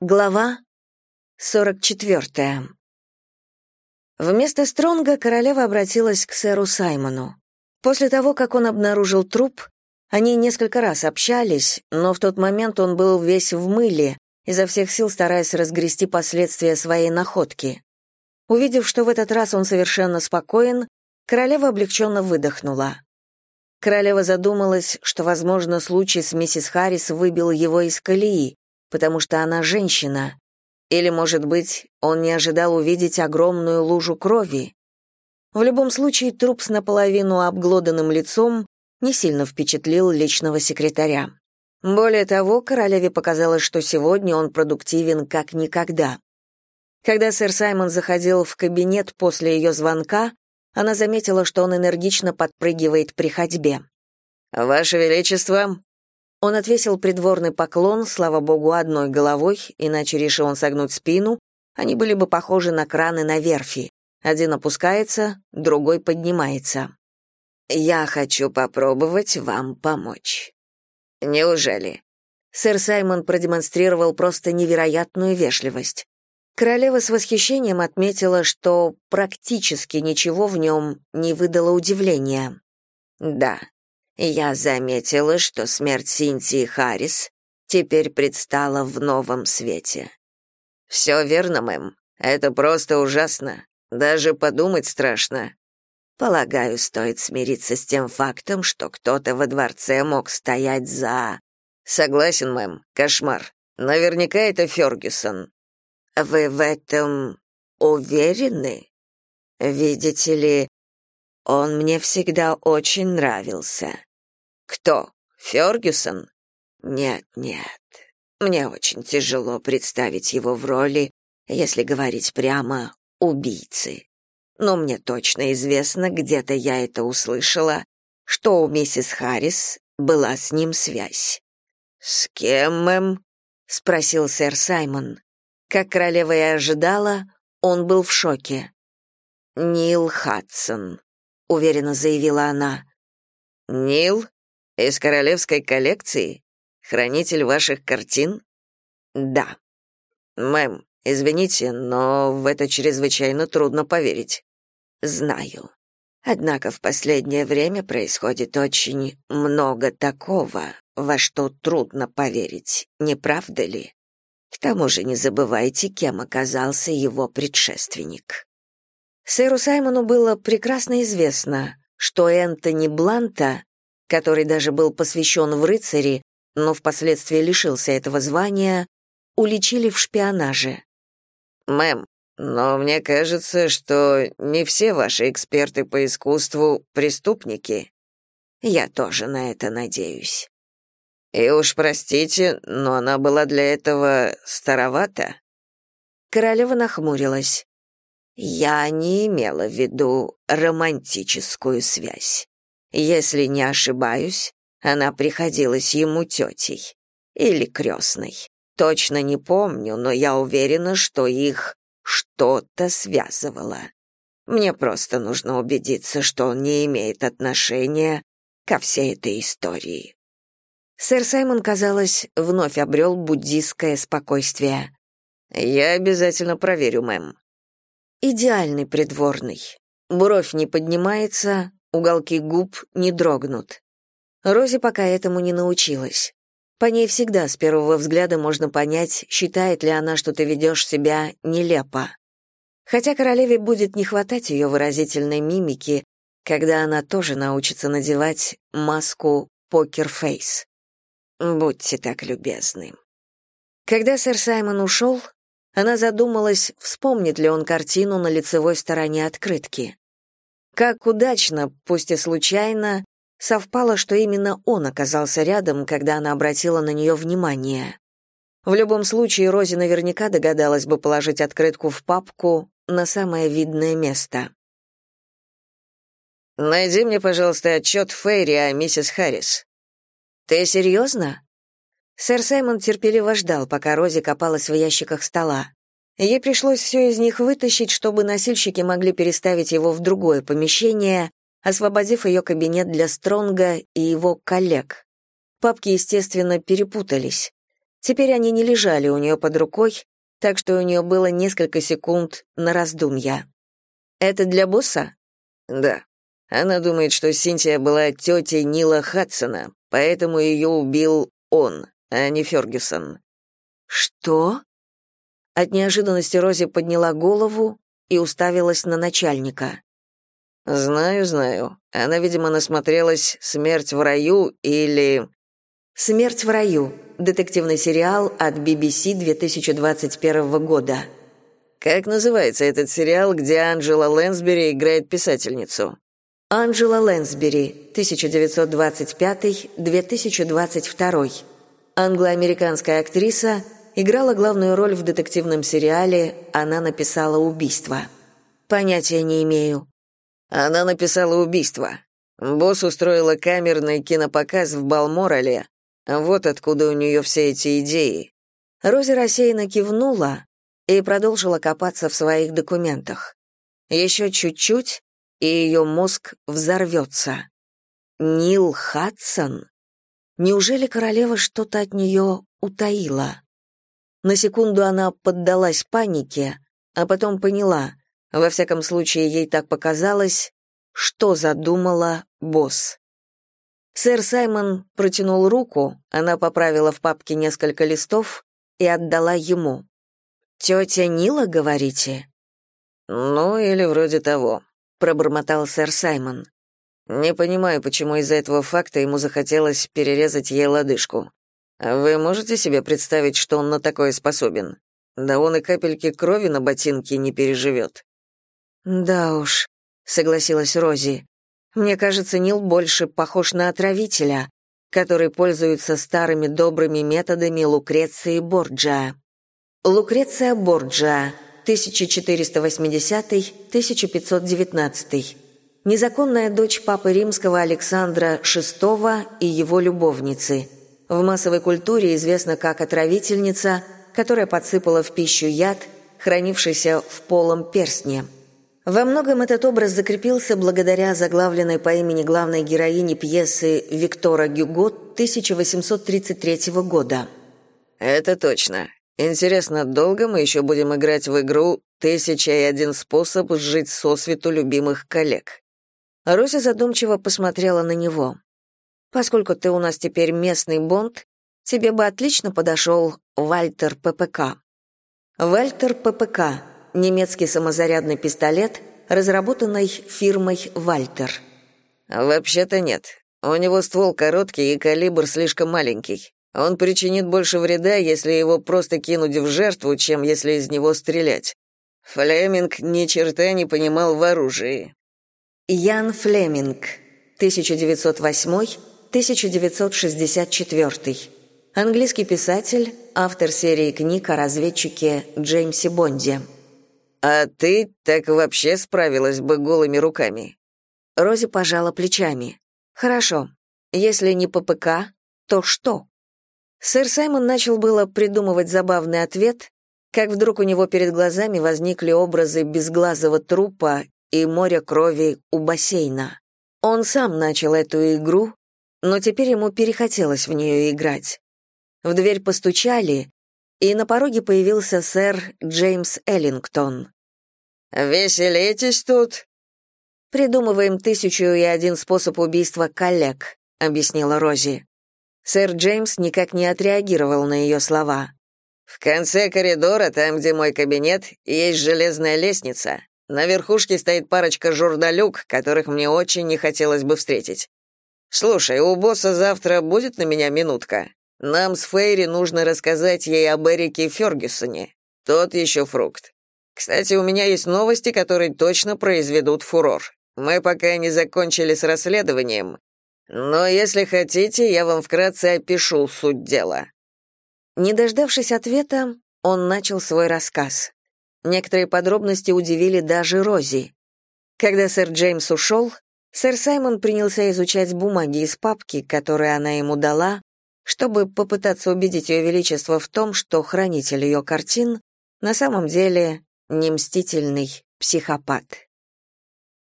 Глава 44. Вместо Стронга королева обратилась к сэру Саймону. После того, как он обнаружил труп, они несколько раз общались, но в тот момент он был весь в мыле, изо всех сил стараясь разгрести последствия своей находки. Увидев, что в этот раз он совершенно спокоен, королева облегченно выдохнула. Королева задумалась, что, возможно, случай с миссис Харрис выбил его из колеи, потому что она женщина. Или, может быть, он не ожидал увидеть огромную лужу крови. В любом случае, труп с наполовину обглоданным лицом не сильно впечатлил личного секретаря. Более того, королеве показалось, что сегодня он продуктивен как никогда. Когда сэр Саймон заходил в кабинет после ее звонка, она заметила, что он энергично подпрыгивает при ходьбе. «Ваше Величество, он отвесил придворный поклон, слава богу, одной головой, иначе решил он согнуть спину, они были бы похожи на краны на верфи. Один опускается, другой поднимается. «Я хочу попробовать вам помочь». «Неужели?» Сэр Саймон продемонстрировал просто невероятную вежливость. Королева с восхищением отметила, что практически ничего в нем не выдало удивления. «Да, я заметила, что смерть Синтии Харрис теперь предстала в новом свете. «Все верно, мэм. Это просто ужасно. Даже подумать страшно. Полагаю, стоит смириться с тем фактом, что кто-то во дворце мог стоять за... Согласен, мэм, кошмар. Наверняка это Фергюсон. Вы в этом уверены? Видите ли, он мне всегда очень нравился. Кто? Фергюсон? Нет, нет. Мне очень тяжело представить его в роли, если говорить прямо, убийцы. Но мне точно известно, где-то я это услышала, что у миссис Харрис была с ним связь. «С кем, мэм?» — спросил сэр Саймон. Как королева и ожидала, он был в шоке. «Нил Хадсон», — уверенно заявила она. «Нил? Из королевской коллекции? Хранитель ваших картин? Да. Мэм, извините, но в это чрезвычайно трудно поверить. Знаю. Однако в последнее время происходит очень много такого, во что трудно поверить, не правда ли? К тому же не забывайте, кем оказался его предшественник. Сэру Саймону было прекрасно известно, что Энтони Бланта который даже был посвящен в рыцари, но впоследствии лишился этого звания, уличили в шпионаже. «Мэм, но мне кажется, что не все ваши эксперты по искусству преступники. Я тоже на это надеюсь. И уж простите, но она была для этого старовата». Королева нахмурилась. «Я не имела в виду романтическую связь. Если не ошибаюсь, она приходилась ему тетей. Или крестной. Точно не помню, но я уверена, что их что-то связывало. Мне просто нужно убедиться, что он не имеет отношения ко всей этой истории. Сэр Саймон, казалось, вновь обрел буддистское спокойствие. «Я обязательно проверю, мэм». Идеальный придворный. Бровь не поднимается, уголки губ не дрогнут. Рози пока этому не научилась. По ней всегда с первого взгляда можно понять, считает ли она, что ты ведешь себя нелепо. Хотя королеве будет не хватать ее выразительной мимики, когда она тоже научится надевать маску покерфейс. Будьте так любезны. Когда сэр Саймон ушел, она задумалась, вспомнит ли он картину на лицевой стороне открытки. Как удачно, пусть и случайно, совпало, что именно он оказался рядом, когда она обратила на нее внимание. В любом случае, Рози наверняка догадалась бы положить открытку в папку на самое видное место. «Найди мне, пожалуйста, отчет Фейри о миссис Харрис». «Ты серьезно?» Сэр Саймон терпеливо ждал, пока Рози копалась в ящиках стола. Ей пришлось все из них вытащить, чтобы носильщики могли переставить его в другое помещение, освободив ее кабинет для Стронга и его коллег. Папки, естественно, перепутались. Теперь они не лежали у нее под рукой, так что у нее было несколько секунд на раздумья. «Это для босса?» «Да. Она думает, что Синтия была тетей Нила Хадсона, поэтому ее убил он, а не Фергюсон». «Что?» От неожиданности Рози подняла голову и уставилась на начальника. «Знаю, знаю. Она, видимо, насмотрелась «Смерть в раю» или...» «Смерть в раю» — детективный сериал от BBC 2021 года. Как называется этот сериал, где Анджела Лэнсбери играет писательницу? Анджела Лэнсбери, 1925-2022. Англо-американская актриса, играла главную роль в детективном сериале «Она написала убийство». Понятия не имею. Она написала убийство. Босс устроила камерный кинопоказ в Балморале. Вот откуда у нее все эти идеи. Рози рассеянно кивнула и продолжила копаться в своих документах. Еще чуть-чуть, и ее мозг взорвется. Нил Хадсон? Неужели королева что-то от нее утаила? На секунду она поддалась панике, а потом поняла, во всяком случае ей так показалось, что задумала босс. Сэр Саймон протянул руку, она поправила в папке несколько листов и отдала ему. «Тетя Нила, говорите?» «Ну, или вроде того», — пробормотал сэр Саймон. «Не понимаю, почему из-за этого факта ему захотелось перерезать ей лодыжку. Вы можете себе представить, что он на такое способен? Да он и капельки крови на ботинке не переживет». «Да уж», — согласилась Рози. «Мне кажется, Нил больше похож на отравителя, который пользуется старыми добрыми методами Лукреции Борджа. Лукреция Борджа, 1480-1519. Незаконная дочь папы римского Александра VI и его любовницы — в массовой культуре известна как отравительница, которая подсыпала в пищу яд, хранившийся в полом перстне. Во многом этот образ закрепился благодаря заглавленной по имени главной героини пьесы Виктора Гюго 1833 года. «Это точно. Интересно, долго мы еще будем играть в игру «Тысяча и один способ жить сосвету любимых коллег»?» Рося задумчиво посмотрела на него. Поскольку ты у нас теперь местный бонд, тебе бы отлично подошел Вальтер ППК. Вальтер ППК – немецкий самозарядный пистолет, разработанный фирмой «Вальтер». «Вообще-то нет. У него ствол короткий и калибр слишком маленький. Он причинит больше вреда, если его просто кинуть в жертву, чем если из него стрелять. Флеминг ни черта не понимал в оружии». Ян Флеминг, 1908 1964. Английский писатель, автор серии книг о разведчике Джеймсе Бонде. «А ты так вообще справилась бы голыми руками?» Рози пожала плечами. «Хорошо. Если не ППК, то что?» Сэр Саймон начал было придумывать забавный ответ, как вдруг у него перед глазами возникли образы безглазого трупа и моря крови у бассейна. Он сам начал эту игру, но теперь ему перехотелось в нее играть. В дверь постучали, и на пороге появился сэр Джеймс Эллингтон. «Веселитесь тут?» «Придумываем тысячу и один способ убийства коллег», — объяснила Рози. Сэр Джеймс никак не отреагировал на ее слова. «В конце коридора, там, где мой кабинет, есть железная лестница. На верхушке стоит парочка журналюк, которых мне очень не хотелось бы встретить. «Слушай, у босса завтра будет на меня минутка? Нам с Фейри нужно рассказать ей об Эрике Фергюсоне. Тот еще фрукт. Кстати, у меня есть новости, которые точно произведут фурор. Мы пока не закончили с расследованием, но если хотите, я вам вкратце опишу суть дела». Не дождавшись ответа, он начал свой рассказ. Некоторые подробности удивили даже Рози. Когда сэр Джеймс ушел, Сэр Саймон принялся изучать бумаги из папки, которые она ему дала, чтобы попытаться убедить ее величество в том, что хранитель ее картин на самом деле не мстительный психопат.